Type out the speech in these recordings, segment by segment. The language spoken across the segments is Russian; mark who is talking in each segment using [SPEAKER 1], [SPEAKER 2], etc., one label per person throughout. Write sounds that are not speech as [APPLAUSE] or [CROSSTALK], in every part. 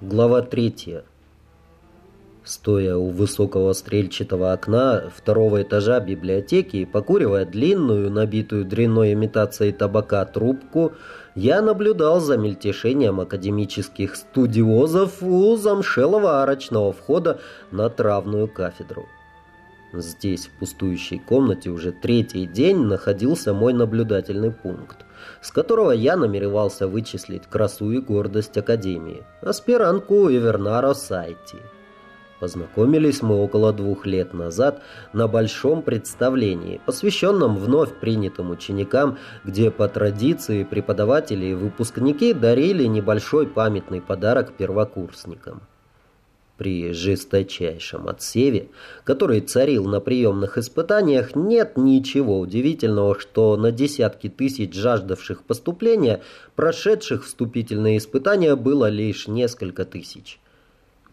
[SPEAKER 1] Глава третья. Стоя у высокого стрельчатого окна второго этажа библиотеки и покуривая длинную, набитую дрянной имитацией табака трубку, я наблюдал за мельтешением академических студиозов у замшелого арочного входа на травную кафедру. Здесь, в пустующей комнате, уже третий день находился мой наблюдательный пункт с которого я намеревался вычислить красу и гордость Академии, аспирантку Эвернаро Сайти. Познакомились мы около двух лет назад на большом представлении, посвященном вновь принятым ученикам, где по традиции преподаватели и выпускники дарили небольшой памятный подарок первокурсникам при жесточайшем отсеве, который царил на приемных испытаниях, нет ничего удивительного, что на десятки тысяч жаждавших поступления, прошедших вступительные испытания, было лишь несколько тысяч.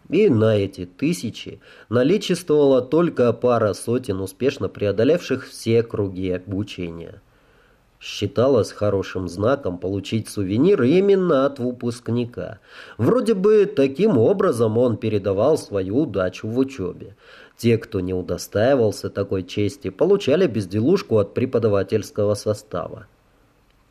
[SPEAKER 1] И на эти тысячи наличествовала только пара сотен успешно преодолевших все круги обучения. Считалось хорошим знаком получить сувенир именно от выпускника. Вроде бы таким образом он передавал свою удачу в учебе. Те, кто не удостаивался такой чести, получали безделушку от преподавательского состава.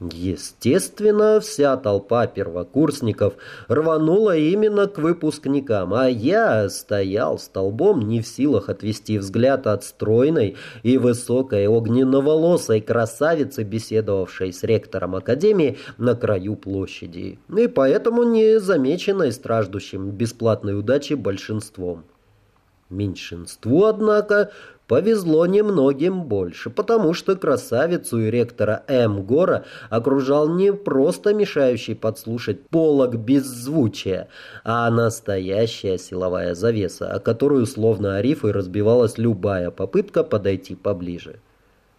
[SPEAKER 1] Естественно, вся толпа первокурсников рванула именно к выпускникам, а я стоял столбом не в силах отвести взгляд от стройной и высокой огненноволосой красавицы, беседовавшей с ректором академии на краю площади, и поэтому не замеченной страждущим бесплатной удачи большинством. Меньшинству, однако, Повезло немногим больше, потому что красавицу и ректора М. Гора окружал не просто мешающий подслушать полог беззвучия, а настоящая силовая завеса, о которую словно арифой разбивалась любая попытка подойти поближе.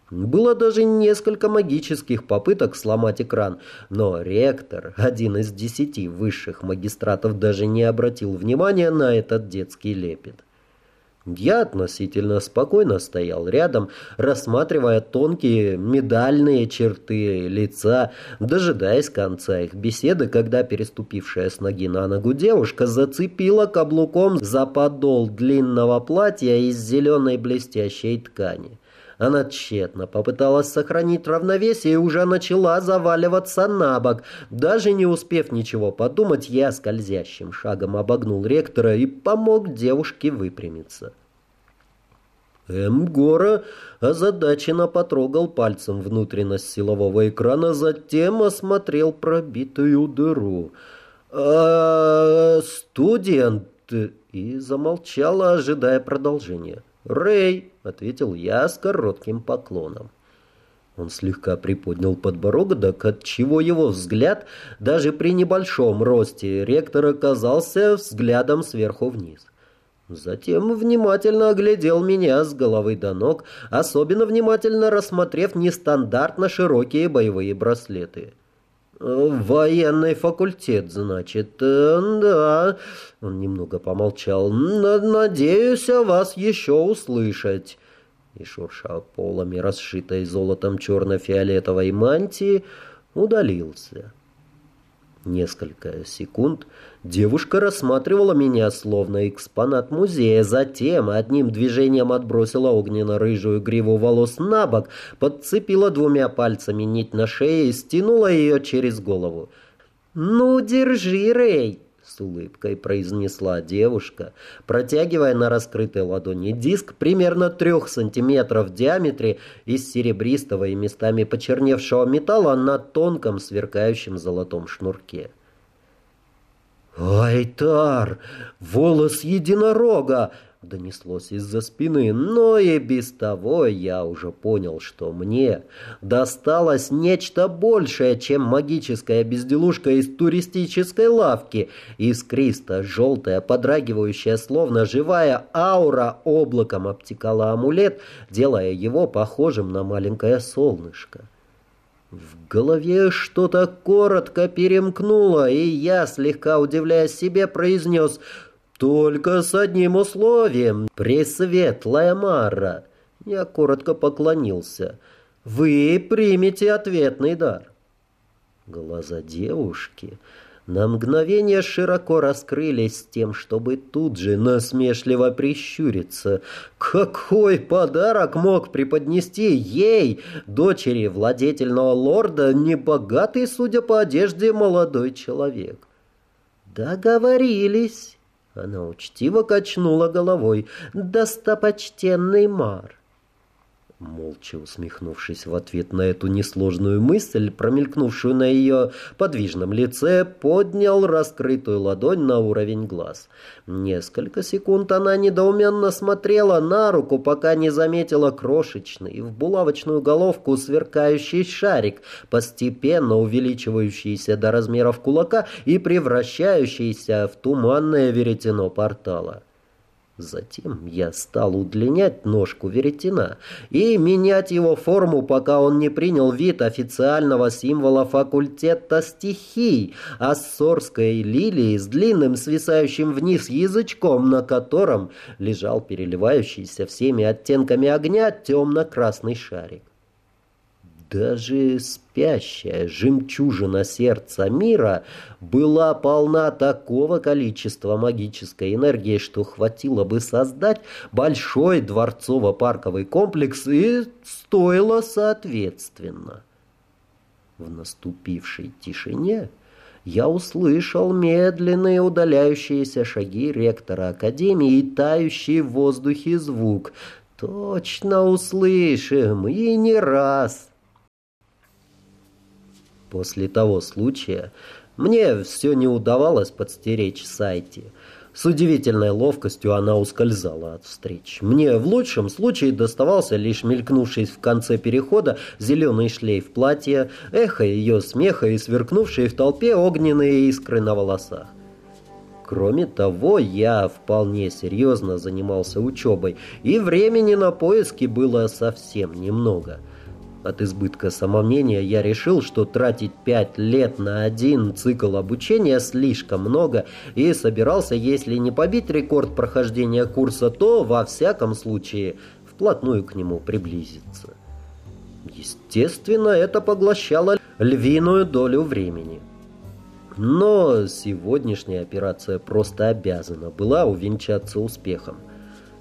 [SPEAKER 1] Было даже несколько магических попыток сломать экран, но ректор, один из десяти высших магистратов, даже не обратил внимания на этот детский лепет. Я относительно спокойно стоял рядом, рассматривая тонкие медальные черты лица, дожидаясь конца их беседы, когда переступившая с ноги на ногу девушка зацепила каблуком за подол длинного платья из зеленой блестящей ткани. Она тщетно попыталась сохранить равновесие и уже начала заваливаться на бок. Даже не успев ничего подумать, я скользящим шагом обогнул ректора и помог девушке выпрямиться. М. озадаченно потрогал пальцем внутренность силового экрана, затем осмотрел пробитую дыру. «А, студент!» и замолчала, ожидая продолжения. «Рэй!» — ответил я с коротким поклоном. Он слегка приподнял подбородок, отчего его взгляд, даже при небольшом росте, ректор оказался взглядом сверху вниз. Затем внимательно оглядел меня с головы до ног, особенно внимательно рассмотрев нестандартно широкие боевые браслеты. «Военный факультет, значит, э, да...» Он немного помолчал. «Надеюсь вас еще услышать». И шурша полами расшитой золотом черно-фиолетовой мантии, удалился. Несколько секунд девушка рассматривала меня словно экспонат музея, затем одним движением отбросила огненно-рыжую гриву волос на бок, подцепила двумя пальцами нить на шее и стянула ее через голову. «Ну, держи, Рэй!» С улыбкой произнесла девушка, протягивая на раскрытой ладони диск примерно трех сантиметров в диаметре из серебристого и местами почерневшего металла на тонком сверкающем золотом шнурке. «Айтар! Волос единорога!» Донеслось из-за спины, но и без того я уже понял, что мне досталось нечто большее, чем магическая безделушка из туристической лавки, искристо-желтая, подрагивающая, словно живая аура облаком обтекала амулет, делая его похожим на маленькое солнышко. В голове что-то коротко перемкнуло, и я, слегка удивляясь себе, произнес «Только с одним условием, пресветлая Мара!» Я коротко поклонился. «Вы примете ответный дар». Глаза девушки на мгновение широко раскрылись с тем, чтобы тут же насмешливо прищуриться. Какой подарок мог преподнести ей, дочери владетельного лорда, небогатый, судя по одежде, молодой человек? Договорились. Она учтиво качнула головой. «Достопочтенный Мар!» Молча усмехнувшись в ответ на эту несложную мысль, промелькнувшую на ее подвижном лице, поднял раскрытую ладонь на уровень глаз. Несколько секунд она недоуменно смотрела на руку, пока не заметила крошечный в булавочную головку сверкающий шарик, постепенно увеличивающийся до размеров кулака и превращающийся в туманное веретено портала. Затем я стал удлинять ножку веретена и менять его форму, пока он не принял вид официального символа факультета стихий, ассорской лилии с длинным свисающим вниз язычком, на котором лежал переливающийся всеми оттенками огня темно-красный шарик. Даже спящая жемчужина сердца мира была полна такого количества магической энергии, что хватило бы создать большой дворцово-парковый комплекс и стоило соответственно. В наступившей тишине я услышал медленные удаляющиеся шаги ректора Академии и тающий в воздухе звук. Точно услышим, и не раз. После того случая мне все не удавалось подстеречь Сайти. С удивительной ловкостью она ускользала от встреч. Мне в лучшем случае доставался лишь мелькнувший в конце перехода зеленый шлейф платья, эхо ее смеха и сверкнувшие в толпе огненные искры на волосах. Кроме того, я вполне серьезно занимался учебой, и времени на поиски было совсем немного – от избытка самомнения я решил, что тратить пять лет на один цикл обучения слишком много и собирался, если не побить рекорд прохождения курса, то, во всяком случае, вплотную к нему приблизиться. Естественно, это поглощало львиную долю времени. Но сегодняшняя операция просто обязана была увенчаться успехом.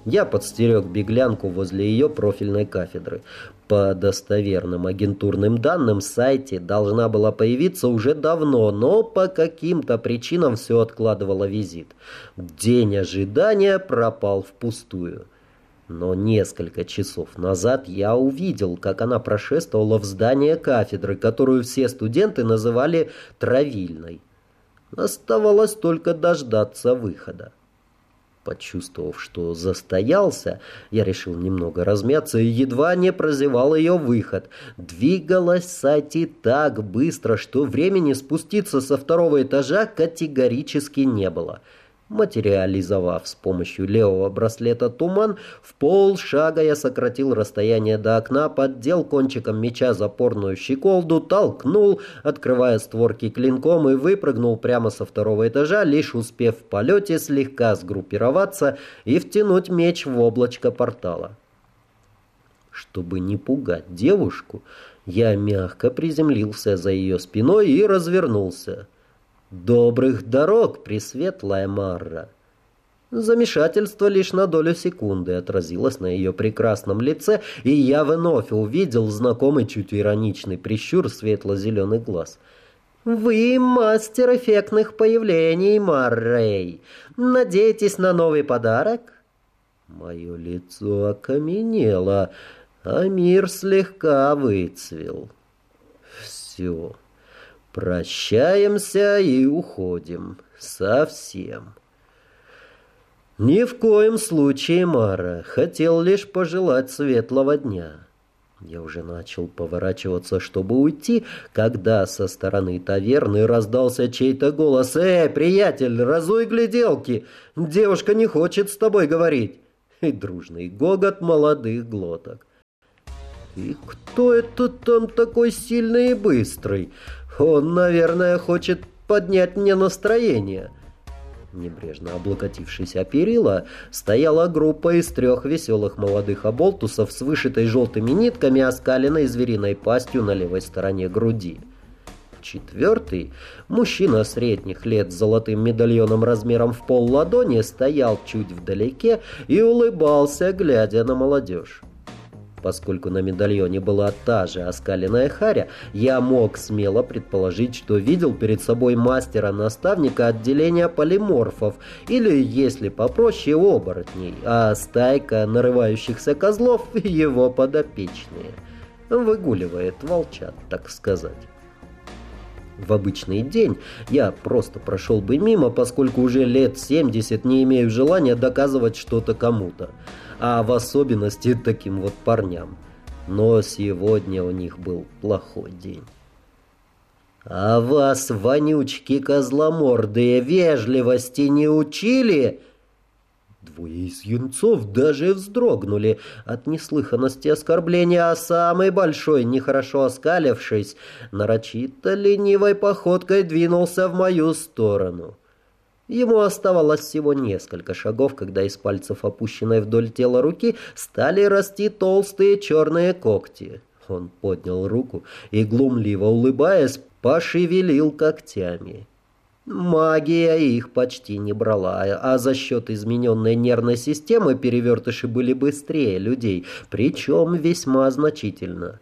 [SPEAKER 1] Я подстерег беглянку возле ее профильной кафедры. По достоверным агентурным данным, сайте должна была появиться уже давно, но по каким-то причинам все откладывало визит. День ожидания пропал впустую. Но несколько часов назад я увидел, как она прошествовала в здание кафедры, которую все студенты называли «травильной». Оставалось только дождаться выхода. Почувствовав, что застоялся, я решил немного размяться и едва не прозевал ее выход. Двигалась Сати так быстро, что времени спуститься со второго этажа категорически не было. Материализовав с помощью левого браслета туман, в полшага я сократил расстояние до окна, поддел кончиком меча запорную щеколду, толкнул, открывая створки клинком и выпрыгнул прямо со второго этажа, лишь успев в полете слегка сгруппироваться и втянуть меч в облачко портала. Чтобы не пугать девушку, я мягко приземлился за ее спиной и развернулся. «Добрых дорог, Пресветлая Марра!» Замешательство лишь на долю секунды отразилось на ее прекрасном лице, и я вновь увидел знакомый чуть ироничный прищур светло-зеленых глаз. «Вы мастер эффектных появлений, Маррей. Надеетесь на новый подарок?» Мое лицо окаменело, а мир слегка выцвел. «Все». Прощаемся и уходим. Совсем. Ни в коем случае, Мара. Хотел лишь пожелать светлого дня. Я уже начал поворачиваться, чтобы уйти, когда со стороны таверны раздался чей-то голос. «Эй, приятель, разуй гляделки! Девушка не хочет с тобой говорить!» И дружный гогот молодых глоток. «И кто это там такой сильный и быстрый? Он, наверное, хочет поднять мне настроение. Небрежно облокотившись о перила, стояла группа из трех веселых молодых оболтусов с вышитой желтыми нитками, оскаленной звериной пастью на левой стороне груди. Четвертый, мужчина средних лет с золотым медальоном размером в пол ладони, стоял чуть вдалеке и улыбался, глядя на молодежь. Поскольку на медальоне была та же оскаленная харя, я мог смело предположить, что видел перед собой мастера-наставника отделения полиморфов, или, если попроще, оборотней, а стайка нарывающихся козлов — его подопечные. Выгуливает волчат, так сказать. В обычный день я просто прошел бы мимо, поскольку уже лет 70 не имею желания доказывать что-то кому-то, а в особенности таким вот парням. Но сегодня у них был плохой день. «А вас, вонючки козломордые, вежливости не учили?» Двое из юнцов даже вздрогнули от неслыханности оскорбления, а самый большой, нехорошо оскалившись, нарочито ленивой походкой двинулся в мою сторону. Ему оставалось всего несколько шагов, когда из пальцев, опущенной вдоль тела руки, стали расти толстые черные когти. Он поднял руку и, глумливо улыбаясь, пошевелил когтями. Магия их почти не брала, а за счет измененной нервной системы перевертыши были быстрее людей, причем весьма значительно.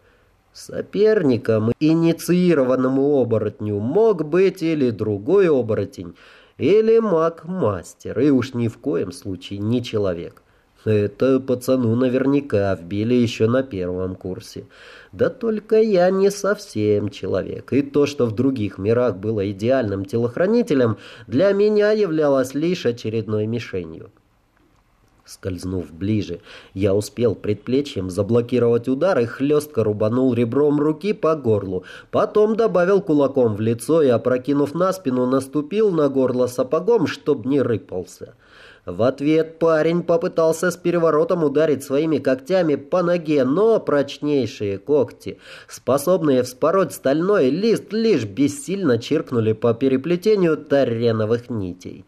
[SPEAKER 1] Соперником инициированному оборотню мог быть или другой оборотень, или маг-мастер, и уж ни в коем случае не человек. Это пацану наверняка вбили еще на первом курсе. Да только я не совсем человек, и то, что в других мирах было идеальным телохранителем, для меня являлось лишь очередной мишенью. Скользнув ближе, я успел предплечьем заблокировать удар и хлестко рубанул ребром руки по горлу. Потом добавил кулаком в лицо и, опрокинув на спину, наступил на горло сапогом, чтоб не рыпался. В ответ парень попытался с переворотом ударить своими когтями по ноге, но прочнейшие когти, способные вспороть стальной лист, лишь бессильно чиркнули по переплетению тареновых нитей.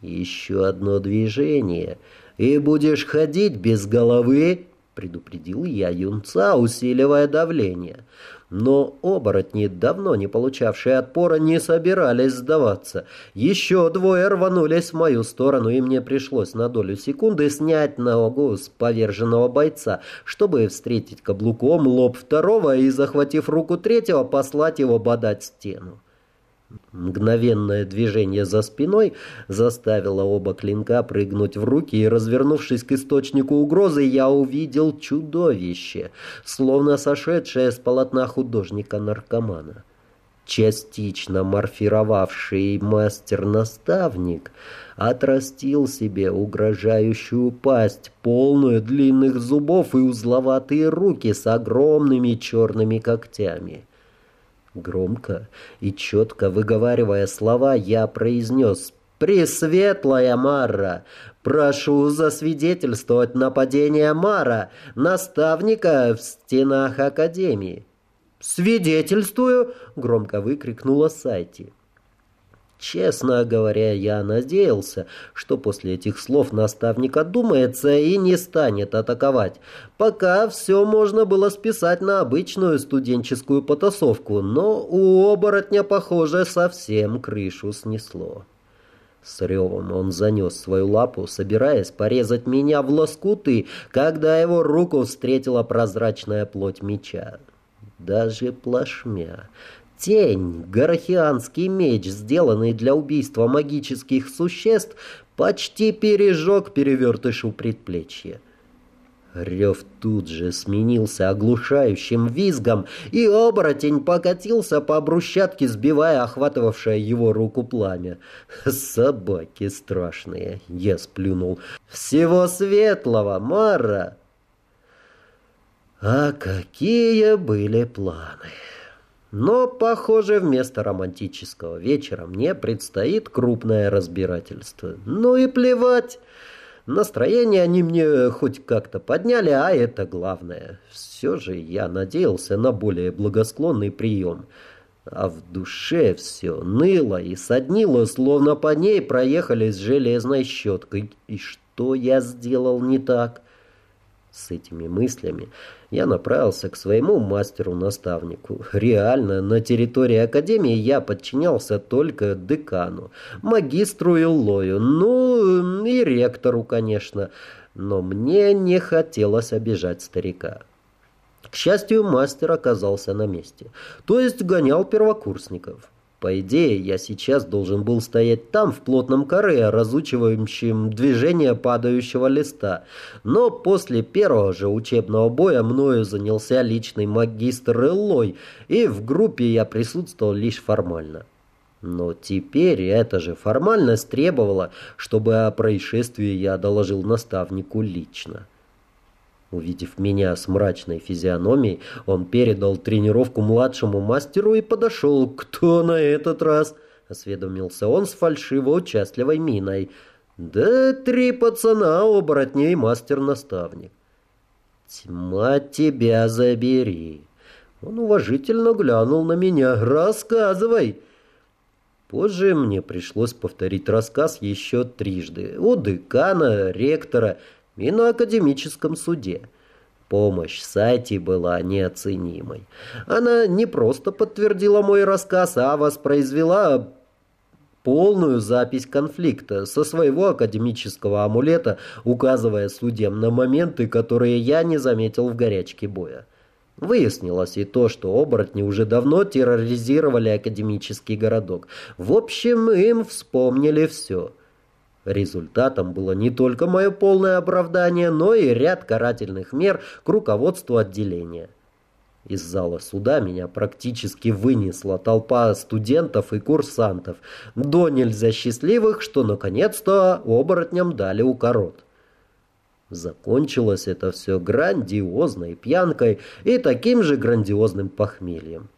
[SPEAKER 1] «Еще одно движение, и будешь ходить без головы», — предупредил я юнца, усиливая давление. Но оборотни, давно не получавшие отпора, не собирались сдаваться. Еще двое рванулись в мою сторону, и мне пришлось на долю секунды снять ногу с поверженного бойца, чтобы встретить каблуком лоб второго и, захватив руку третьего, послать его бодать стену. Мгновенное движение за спиной заставило оба клинка прыгнуть в руки, и, развернувшись к источнику угрозы, я увидел чудовище, словно сошедшее с полотна художника-наркомана. Частично морфировавший мастер-наставник отрастил себе угрожающую пасть, полную длинных зубов и узловатые руки с огромными черными когтями. Громко и четко выговаривая слова, я произнес «Пресветлая Мара, прошу засвидетельствовать нападение Мара, наставника в стенах Академии». «Свидетельствую!» — громко выкрикнула Сайти. Честно говоря, я надеялся, что после этих слов наставник одумается и не станет атаковать. Пока все можно было списать на обычную студенческую потасовку, но у оборотня, похоже, совсем крышу снесло. С ревом он занес свою лапу, собираясь порезать меня в лоскуты, когда его руку встретила прозрачная плоть меча. Даже плашмя Тень, горохианский меч, сделанный для убийства магических существ, почти пережег перевертышу предплечье. Рев тут же сменился оглушающим визгом, и оборотень покатился по брусчатке, сбивая охватывавшее его руку пламя. «Собаки страшные!» — я сплюнул. «Всего светлого, Мара!» А какие были планы! Но, похоже, вместо романтического вечера мне предстоит крупное разбирательство. Ну и плевать. Настроение они мне хоть как-то подняли, а это главное. Все же я надеялся на более благосклонный прием. А в душе все ныло и соднило, словно по ней проехали с железной щеткой. И что я сделал не так? С этими мыслями я направился к своему мастеру-наставнику. Реально, на территории Академии я подчинялся только декану, магистру Иллою, ну и ректору, конечно, но мне не хотелось обижать старика. К счастью, мастер оказался на месте, то есть гонял первокурсников. По идее, я сейчас должен был стоять там, в плотном коре, разучивающем движение падающего листа. Но после первого же учебного боя мною занялся личный магистр Эллой, и в группе я присутствовал лишь формально. Но теперь эта же формальность требовала, чтобы о происшествии я доложил наставнику лично. Увидев меня с мрачной физиономией, он передал тренировку младшему мастеру и подошел. «Кто на этот раз?» — осведомился он с фальшиво-участливой миной. «Да три пацана, оборотней мастер-наставник». «Тьма тебя забери!» Он уважительно глянул на меня. «Рассказывай!» Позже мне пришлось повторить рассказ еще трижды. У декана, ректора и на академическом суде. Помощь Сати была неоценимой. Она не просто подтвердила мой рассказ, а воспроизвела полную запись конфликта со своего академического амулета, указывая судьям на моменты, которые я не заметил в горячке боя. Выяснилось и то, что оборотни уже давно терроризировали академический городок. В общем, им вспомнили все. Результатом было не только мое полное оправдание, но и ряд карательных мер к руководству отделения. Из зала суда меня практически вынесла толпа студентов и курсантов, до нельзя счастливых, что наконец-то оборотням дали укорот. Закончилось это все грандиозной пьянкой и таким же грандиозным похмельем.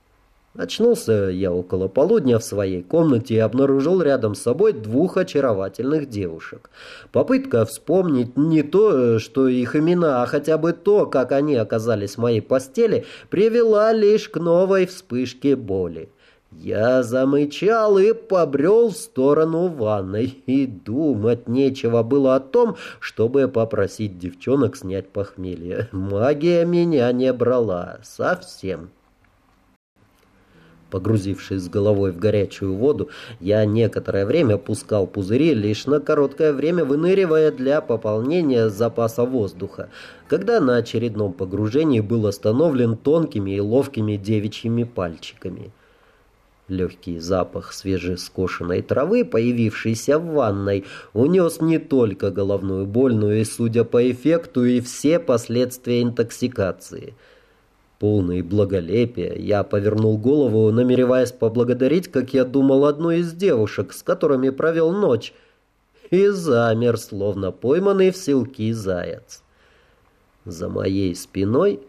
[SPEAKER 1] Очнулся я около полудня в своей комнате и обнаружил рядом с собой двух очаровательных девушек. Попытка вспомнить не то, что их имена, а хотя бы то, как они оказались в моей постели, привела лишь к новой вспышке боли. Я замычал и побрел в сторону ванной, и думать нечего было о том, чтобы попросить девчонок снять похмелье. Магия меня не брала совсем. Погрузившись с головой в горячую воду, я некоторое время пускал пузыри, лишь на короткое время выныривая для пополнения запаса воздуха, когда на очередном погружении был остановлен тонкими и ловкими девичьими пальчиками. Легкий запах свежескошенной травы, появившийся в ванной, унес не только головную боль, но и, судя по эффекту, и все последствия интоксикации – Полный благолепия, я повернул голову, намереваясь поблагодарить, как я думал, одну из девушек, с которыми провел ночь, и замер, словно пойманный в селки заяц. За моей спиной,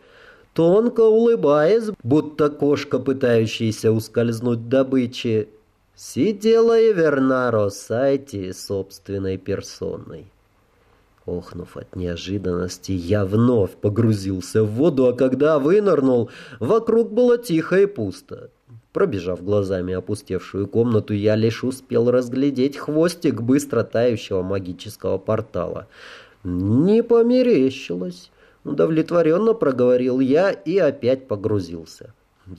[SPEAKER 1] тонко улыбаясь, будто кошка, пытающаяся ускользнуть добычи, сидела Эвернаро Сайти собственной персоной. Охнув от неожиданности, я вновь погрузился в воду, а когда вынырнул, вокруг было тихо и пусто. Пробежав глазами опустевшую комнату, я лишь успел разглядеть хвостик быстро тающего магического портала. Не померещилось. Удовлетворенно проговорил я и опять погрузился.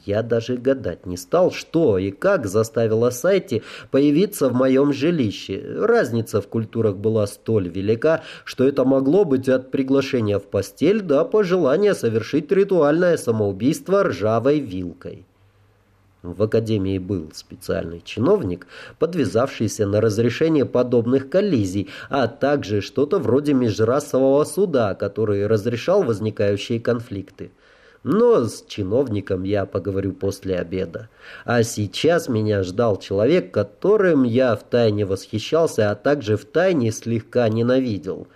[SPEAKER 1] Я даже гадать не стал, что и как заставило Сайти появиться в моем жилище. Разница в культурах была столь велика, что это могло быть от приглашения в постель до пожелания совершить ритуальное самоубийство ржавой вилкой. В академии был специальный чиновник, подвязавшийся на разрешение подобных коллизий, а также что-то вроде межрасового суда, который разрешал возникающие конфликты. Но с чиновником я поговорю после обеда. А сейчас меня ждал человек, которым я втайне восхищался, а также втайне слегка ненавидел.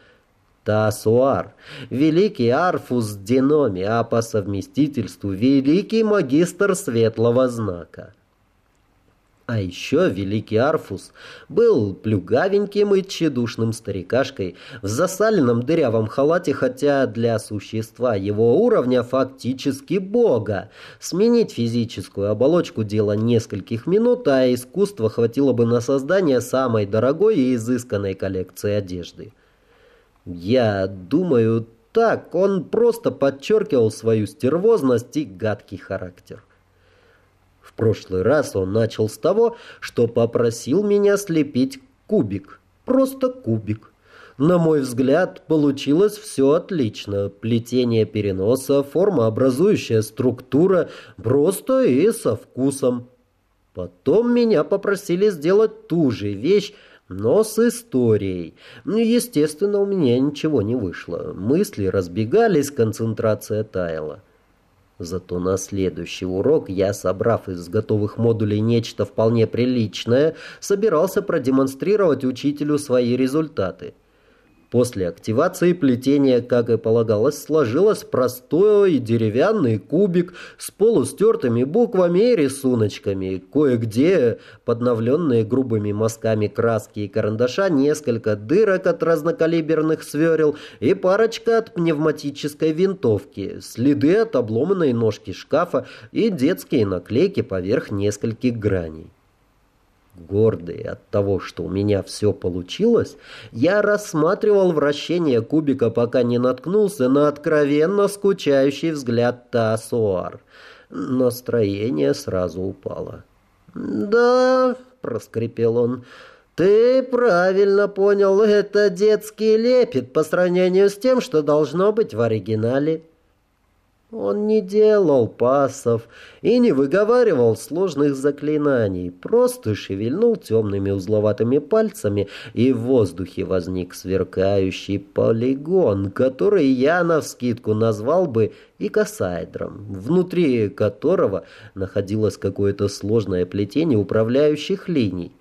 [SPEAKER 1] Тасуар, великий Арфус Диноми, а по совместительству великий магистр светлого знака. А еще великий Арфус был плюгавеньким и тщедушным старикашкой в засаленном дырявом халате, хотя для существа его уровня фактически бога. Сменить физическую оболочку дело нескольких минут, а искусства хватило бы на создание самой дорогой и изысканной коллекции одежды. Я думаю, так, он просто подчеркивал свою стервозность и гадкий характер. Прошлый раз он начал с того, что попросил меня слепить кубик. Просто кубик. На мой взгляд, получилось все отлично. Плетение переноса, формообразующая структура, просто и со вкусом. Потом меня попросили сделать ту же вещь, но с историей. Ну, естественно, у меня ничего не вышло. Мысли разбегались, концентрация таяла. Зато на следующий урок я, собрав из готовых модулей нечто вполне приличное, собирался продемонстрировать учителю свои результаты. После активации плетения, как и полагалось, сложилось простой деревянный кубик с полустертыми буквами и рисуночками. Кое-где, подновленные грубыми мазками краски и карандаша, несколько дырок от разнокалиберных сверел и парочка от пневматической винтовки, следы от обломанной ножки шкафа и детские наклейки поверх нескольких граней. Гордый от того, что у меня все получилось, я рассматривал вращение кубика, пока не наткнулся на откровенно скучающий взгляд Тассуар. Настроение сразу упало. «Да», — проскрипел он, — «ты правильно понял, это детский лепет по сравнению с тем, что должно быть в оригинале». Он не делал пасов и не выговаривал сложных заклинаний, просто шевельнул темными узловатыми пальцами, и в воздухе возник сверкающий полигон, который я навскидку назвал бы икосайдром, внутри которого находилось какое-то сложное плетение управляющих линий.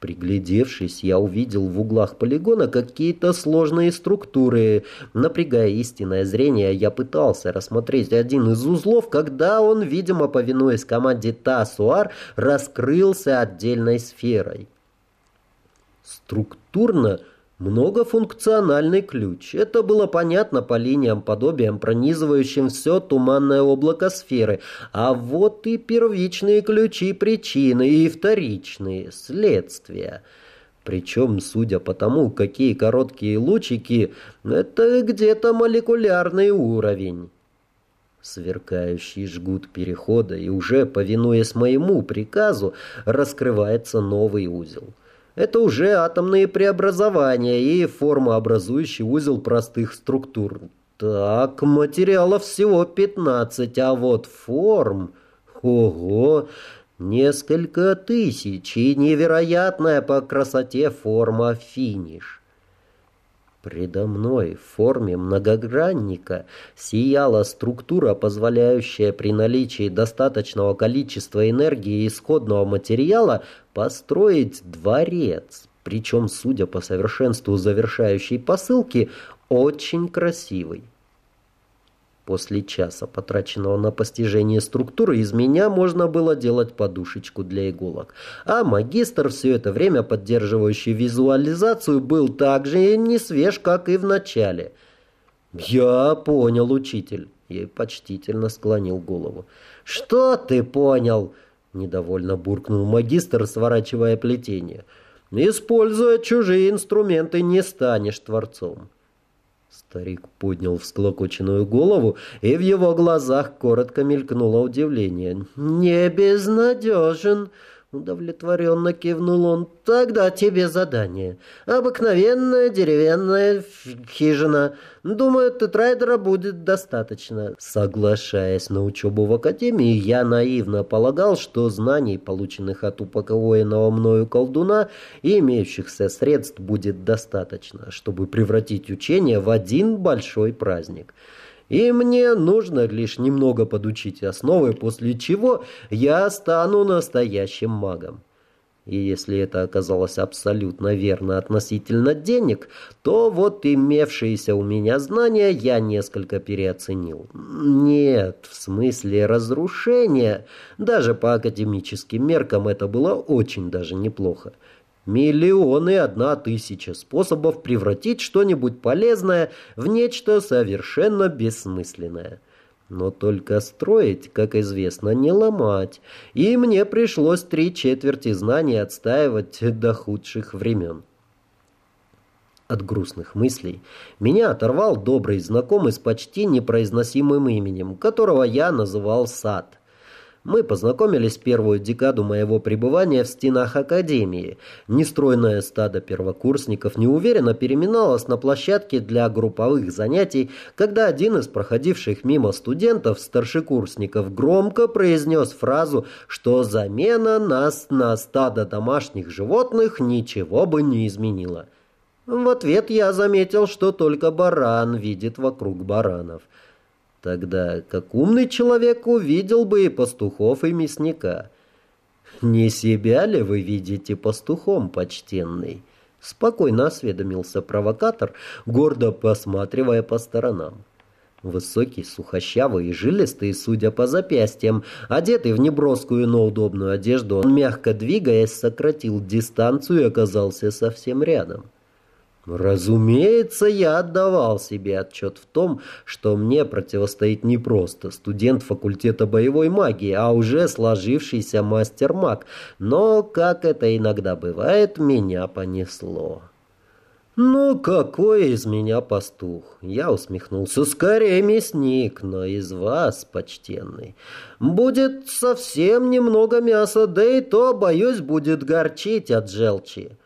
[SPEAKER 1] Приглядевшись, я увидел в углах полигона какие-то сложные структуры. Напрягая истинное зрение, я пытался рассмотреть один из узлов, когда он, видимо, повинуясь команде Тасуар, раскрылся отдельной сферой. Структурно Многофункциональный ключ. Это было понятно по линиям, подобиям, пронизывающим все туманное облако сферы. А вот и первичные ключи причины и вторичные следствия. Причем, судя по тому, какие короткие лучики, это где-то молекулярный уровень. Сверкающий жгут перехода, и уже, повинуясь моему приказу, раскрывается новый узел. Это уже атомные преобразования и формообразующий узел простых структур. Так, материалов всего 15, а вот форм... Ого! Несколько тысяч и невероятная по красоте форма финиш. Предо мной в форме многогранника сияла структура, позволяющая при наличии достаточного количества энергии исходного материала построить дворец, причем, судя по совершенству завершающей посылки, очень красивый. После часа, потраченного на постижение структуры, из меня можно было делать подушечку для иголок. А магистр, все это время поддерживающий визуализацию, был так же не свеж, как и в начале. «Я понял, учитель», — и почтительно склонил голову. «Что ты понял?» — недовольно буркнул магистр, сворачивая плетение. «Используя чужие инструменты, не станешь творцом». Старик поднял всклокоченную голову, и в его глазах коротко мелькнуло удивление. «Не безнадежен!» Удовлетворенно кивнул он. «Тогда тебе задание. Обыкновенная деревянная хижина. Думаю, тетрайдера будет достаточно». Соглашаясь на учебу в академии, я наивно полагал, что знаний, полученных от упокоенного мною колдуна, и имеющихся средств будет достаточно, чтобы превратить учение в один большой праздник и мне нужно лишь немного подучить основы, после чего я стану настоящим магом. И если это оказалось абсолютно верно относительно денег, то вот имевшиеся у меня знания я несколько переоценил. Нет, в смысле разрушения. Даже по академическим меркам это было очень даже неплохо. Миллионы одна тысяча способов превратить что-нибудь полезное в нечто совершенно бессмысленное. Но только строить, как известно, не ломать. И мне пришлось три четверти знаний отстаивать до худших времен. От грустных мыслей меня оторвал добрый знакомый с почти непроизносимым именем, которого я называл Сад. Мы познакомились первую декаду моего пребывания в стенах Академии. Нестройное стадо первокурсников неуверенно переминалось на площадке для групповых занятий, когда один из проходивших мимо студентов-старшекурсников громко произнес фразу, что замена нас на стадо домашних животных ничего бы не изменила. В ответ я заметил, что только баран видит вокруг баранов. Тогда как умный человек увидел бы и пастухов, и мясника. «Не себя ли вы видите пастухом, почтенный?» Спокойно осведомился провокатор, гордо посматривая по сторонам. Высокий, сухощавый и жилистый, судя по запястьям, одетый в неброскую, но удобную одежду, он, мягко двигаясь, сократил дистанцию и оказался совсем рядом. Разумеется, я отдавал себе отчет в том, что мне противостоит не просто студент факультета боевой магии, а уже сложившийся мастер-маг, но, как это иногда бывает, меня понесло. «Ну, какой из меня пастух?» Я усмехнулся. «Скорее мясник, но из вас, почтенный, будет совсем немного мяса, да и то, боюсь, будет горчить от желчи»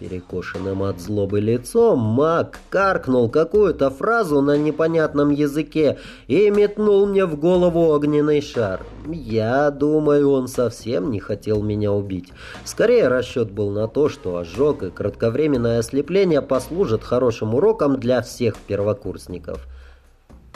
[SPEAKER 1] перекошенным от злобы лицом, маг каркнул какую-то фразу на непонятном языке и метнул мне в голову огненный шар. Я думаю, он совсем не хотел меня убить. Скорее расчет был на то, что ожог и кратковременное ослепление послужат хорошим уроком для всех первокурсников.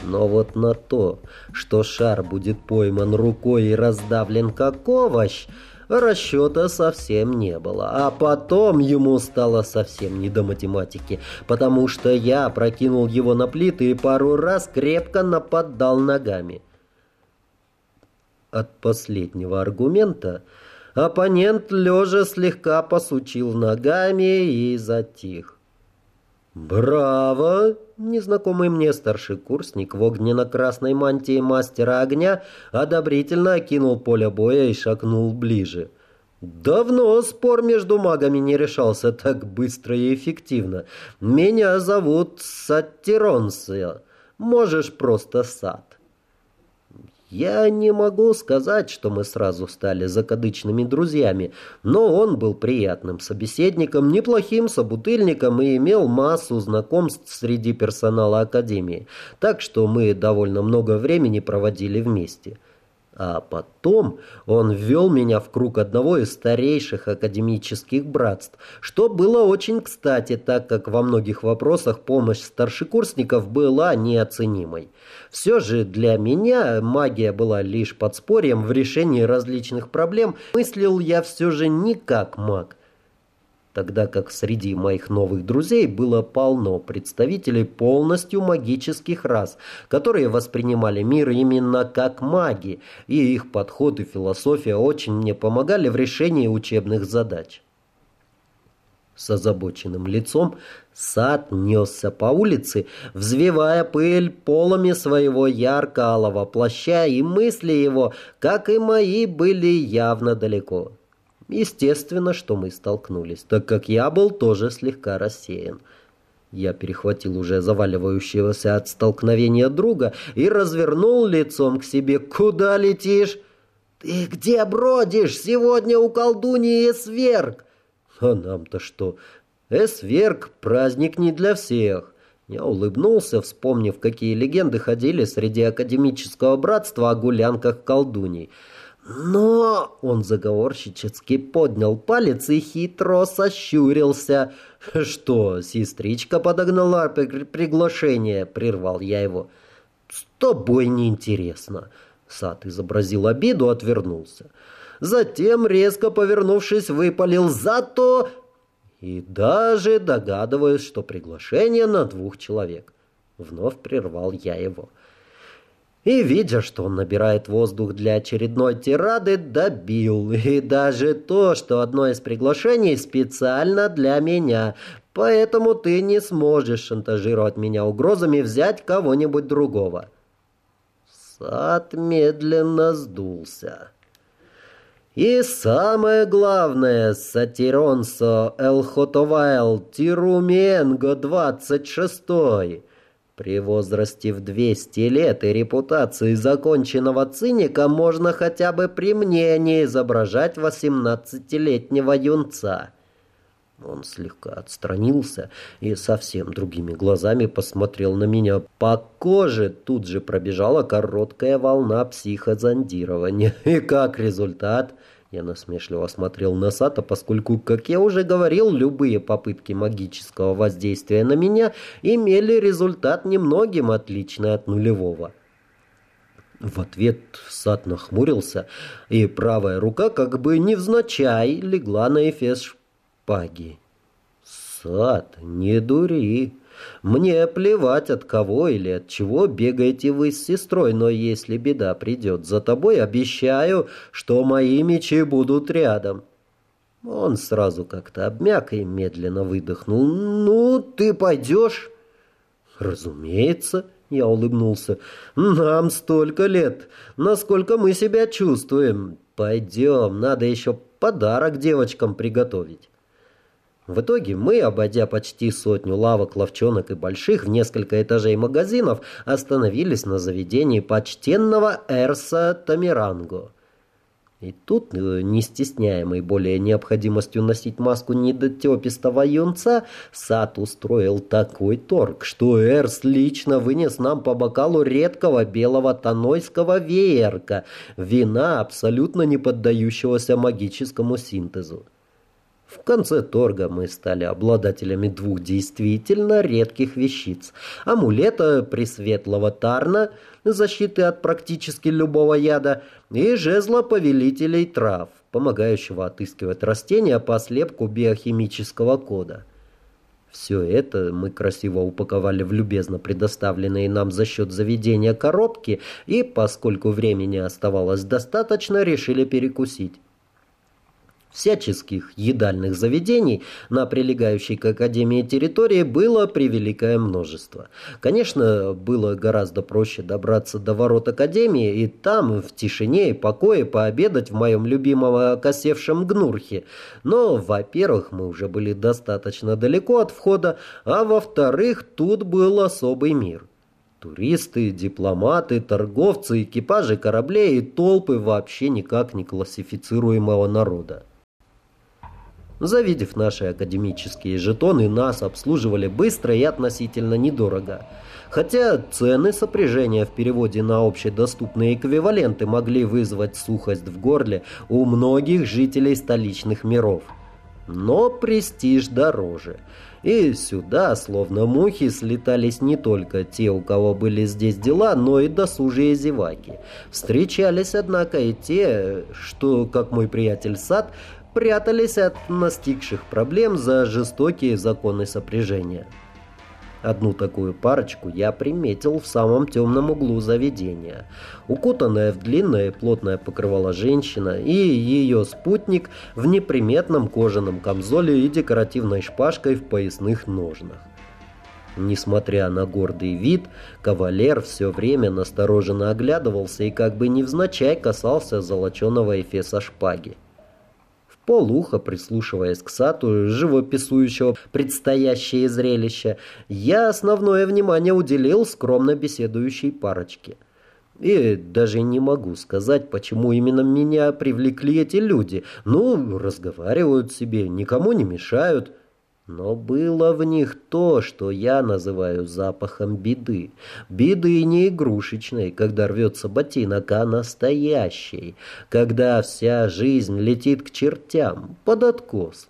[SPEAKER 1] Но вот на то, что шар будет пойман рукой и раздавлен как овощ расчета совсем не было. А потом ему стало совсем не до математики, потому что я прокинул его на плиты и пару раз крепко нападал ногами. От последнего аргумента оппонент лежа слегка посучил ногами и затих. «Браво!» Незнакомый мне старший курсник в огненно-красной мантии мастера огня одобрительно окинул поле боя и шагнул ближе. «Давно спор между магами не решался так быстро и эффективно. Меня зовут Сатиронсия. Можешь просто Сад». Я не могу сказать, что мы сразу стали закадычными друзьями, но он был приятным собеседником, неплохим собутыльником и имел массу знакомств среди персонала Академии, так что мы довольно много времени проводили вместе. А потом он ввел меня в круг одного из старейших академических братств, что было очень кстати, так как во многих вопросах помощь старшекурсников была неоценимой. Все же для меня магия была лишь подспорьем в решении различных проблем, мыслил я все же не как маг – тогда как среди моих новых друзей было полно представителей полностью магических рас, которые воспринимали мир именно как маги, и их подход и философия очень мне помогали в решении учебных задач. С озабоченным лицом сад несся по улице, взвивая пыль полами своего ярко-алого плаща, и мысли его, как и мои, были явно далеко. Естественно, что мы столкнулись, так как я был тоже слегка рассеян. Я перехватил уже заваливающегося от столкновения друга и развернул лицом к себе. «Куда летишь?» «Ты где бродишь? Сегодня у колдуньи Эсверг!» «А нам-то что? Эсверг — праздник не для всех». Я улыбнулся, вспомнив, какие легенды ходили среди академического братства о гулянках колдуней. Но он заговорщически поднял палец и хитро сощурился. «Что, сестричка подогнала приглашение?» — прервал я его. «С тобой неинтересно». Сад изобразил обиду, отвернулся. Затем, резко повернувшись, выпалил «Зато...» И даже догадываясь, что приглашение на двух человек. Вновь прервал я его. И, видя, что он набирает воздух для очередной тирады, добил. И даже то, что одно из приглашений специально для меня. Поэтому ты не сможешь шантажировать меня угрозами взять кого-нибудь другого. Сад медленно сдулся. И самое главное, Сатиронсо Элхотовайл Тируменго 26 при возрасте в 200 лет и репутации законченного циника можно хотя бы при мне не изображать 18-летнего юнца. Он слегка отстранился и совсем другими глазами посмотрел на меня. По коже тут же пробежала короткая волна психозондирования. [LAUGHS] И как результат... Я насмешливо смотрел на Сата, поскольку, как я уже говорил, любые попытки магического воздействия на меня имели результат немногим отличный от нулевого. В ответ Сат нахмурился, и правая рука как бы невзначай легла на эфес шпаги. «Сад, не дури. Мне плевать, от кого или от чего бегаете вы с сестрой, но если беда придет за тобой, обещаю, что мои мечи будут рядом». Он сразу как-то обмяк и медленно выдохнул. «Ну, ты пойдешь?» «Разумеется», — я улыбнулся. «Нам столько лет. Насколько мы себя чувствуем. Пойдем, надо еще подарок девочкам приготовить». В итоге мы, обойдя почти сотню лавок, ловчонок и больших в несколько этажей магазинов, остановились на заведении почтенного Эрса Тамиранго. И тут, э, не стесняемый более необходимостью носить маску недотепистого юнца, Сад устроил такой торг, что Эрс лично вынес нам по бокалу редкого белого тонойского веерка, вина, абсолютно не поддающегося магическому синтезу. В конце торга мы стали обладателями двух действительно редких вещиц. Амулета Пресветлого Тарна, защиты от практически любого яда, и жезла повелителей трав, помогающего отыскивать растения по слепку биохимического кода. Все это мы красиво упаковали в любезно предоставленные нам за счет заведения коробки и, поскольку времени оставалось достаточно, решили перекусить. Всяческих едальных заведений на прилегающей к Академии территории было превеликое множество. Конечно, было гораздо проще добраться до ворот Академии и там, в тишине и покое, пообедать в моем любимом окосевшем Гнурхе. Но, во-первых, мы уже были достаточно далеко от входа, а во-вторых, тут был особый мир. Туристы, дипломаты, торговцы, экипажи кораблей и толпы вообще никак не классифицируемого народа. Завидев наши академические жетоны, нас обслуживали быстро и относительно недорого. Хотя цены сопряжения в переводе на общедоступные эквиваленты могли вызвать сухость в горле у многих жителей столичных миров. Но престиж дороже. И сюда, словно мухи, слетались не только те, у кого были здесь дела, но и досужие зеваки. Встречались, однако, и те, что, как мой приятель Сад, прятались от настигших проблем за жестокие законы сопряжения. Одну такую парочку я приметил в самом темном углу заведения. Укутанная в длинное плотное покрывало женщина и ее спутник в неприметном кожаном камзоле и декоративной шпажкой в поясных ножнах. Несмотря на гордый вид, кавалер все время настороженно оглядывался и как бы невзначай касался золоченого эфеса шпаги полухо прислушиваясь к сату, живописующего предстоящее зрелище, я основное внимание уделил скромно беседующей парочке. И даже не могу сказать, почему именно меня привлекли эти люди. Ну, разговаривают себе, никому не мешают. Но было в них то, что я называю запахом беды. Беды не игрушечной, когда рвется ботинок, а настоящей, когда вся жизнь летит к чертям, под откос.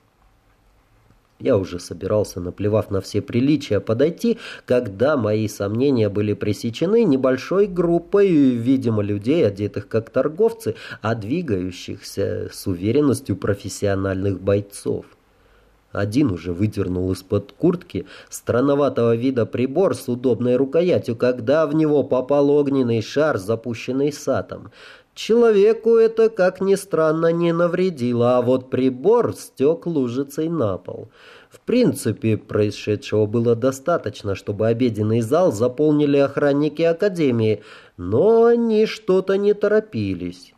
[SPEAKER 1] Я уже собирался, наплевав на все приличия, подойти, когда мои сомнения были пресечены небольшой группой, видимо, людей, одетых как торговцы, а двигающихся с уверенностью профессиональных бойцов. Один уже выдернул из-под куртки странноватого вида прибор с удобной рукоятью, когда в него попал огненный шар, запущенный сатом. Человеку это, как ни странно, не навредило, а вот прибор стек лужицей на пол. В принципе, происшедшего было достаточно, чтобы обеденный зал заполнили охранники Академии, но они что-то не торопились.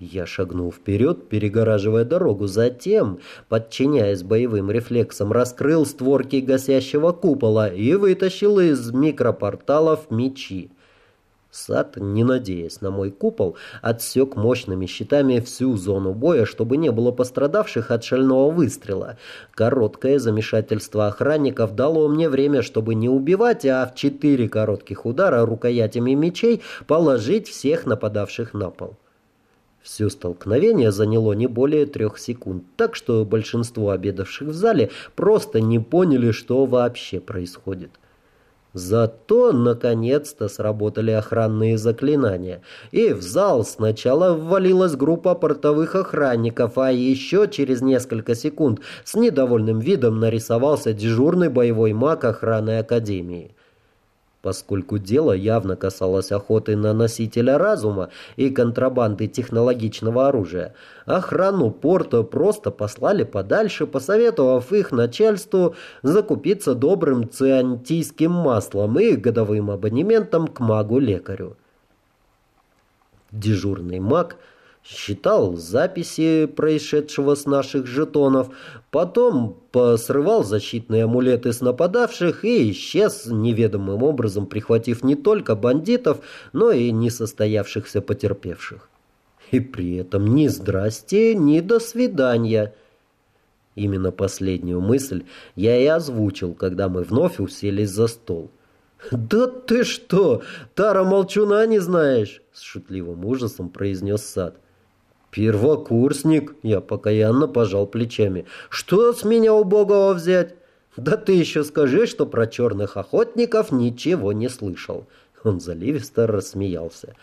[SPEAKER 1] Я шагнул вперед, перегораживая дорогу. Затем, подчиняясь боевым рефлексам, раскрыл створки гасящего купола и вытащил из микропорталов мечи. Сад, не надеясь на мой купол, отсек мощными щитами всю зону боя, чтобы не было пострадавших от шального выстрела. Короткое замешательство охранников дало мне время, чтобы не убивать, а в четыре коротких удара рукоятями мечей положить всех нападавших на пол. Все столкновение заняло не более трех секунд, так что большинство обедавших в зале просто не поняли, что вообще происходит. Зато, наконец-то, сработали охранные заклинания, и в зал сначала ввалилась группа портовых охранников, а еще через несколько секунд с недовольным видом нарисовался дежурный боевой маг охраны Академии. Поскольку дело явно касалось охоты на носителя разума и контрабанды технологичного оружия, охрану порта просто послали подальше, посоветовав их начальству закупиться добрым циантийским маслом и годовым абонементом к магу-лекарю. Дежурный маг – считал записи происшедшего с наших жетонов, потом посрывал защитные амулеты с нападавших и исчез неведомым образом, прихватив не только бандитов, но и несостоявшихся потерпевших. И при этом ни здрасте, ни до свидания. Именно последнюю мысль я и озвучил, когда мы вновь уселись за стол. «Да ты что, Тара Молчуна не знаешь?» — с шутливым ужасом произнес Сад. «Первокурсник!» — я покаянно пожал плечами. «Что с меня убогого взять?» «Да ты еще скажи, что про черных охотников ничего не слышал!» Он заливисто рассмеялся.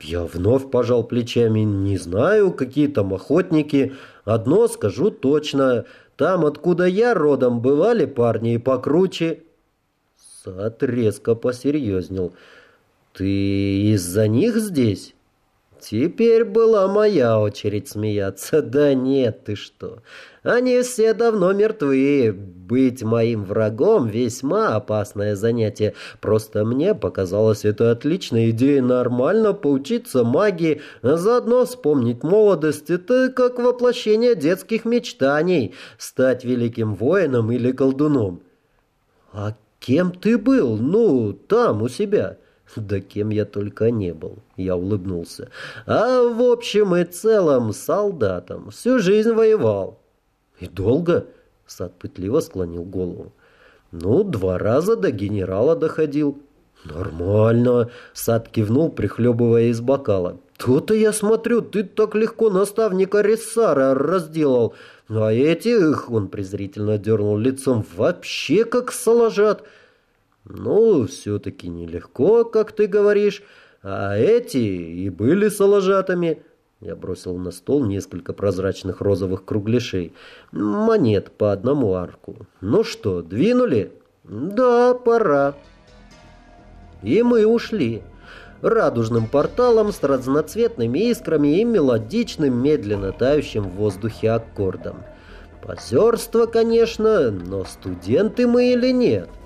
[SPEAKER 1] «Я вновь пожал плечами. Не знаю, какие там охотники. Одно скажу точно. Там, откуда я родом, бывали парни и покруче». Сад резко посерьезнел. «Ты из-за них здесь?» Теперь была моя очередь смеяться. Да нет, ты что. Они все давно мертвы. Быть моим врагом весьма опасное занятие. Просто мне показалось это отличной идеей нормально поучиться магии, а заодно вспомнить молодость. Это как воплощение детских мечтаний. Стать великим воином или колдуном. А кем ты был? Ну, там, у себя. Да кем я только не был, я улыбнулся. А в общем и целом солдатом. Всю жизнь воевал. И долго? Сад пытливо склонил голову. Ну, два раза до генерала доходил. Нормально. Сад кивнул, прихлебывая из бокала. То-то я смотрю, ты так легко наставника Рессара разделал. А этих, он презрительно дернул лицом, вообще как соложат. Ну, все-таки нелегко, как ты говоришь, а эти и были соложатами. Я бросил на стол несколько прозрачных розовых кругляшей. Монет по одному арку. Ну что, двинули? Да, пора. И мы ушли. Радужным порталом с разноцветными искрами и мелодичным, медленно тающим в воздухе аккордом. Позерство, конечно, но студенты мы или нет? —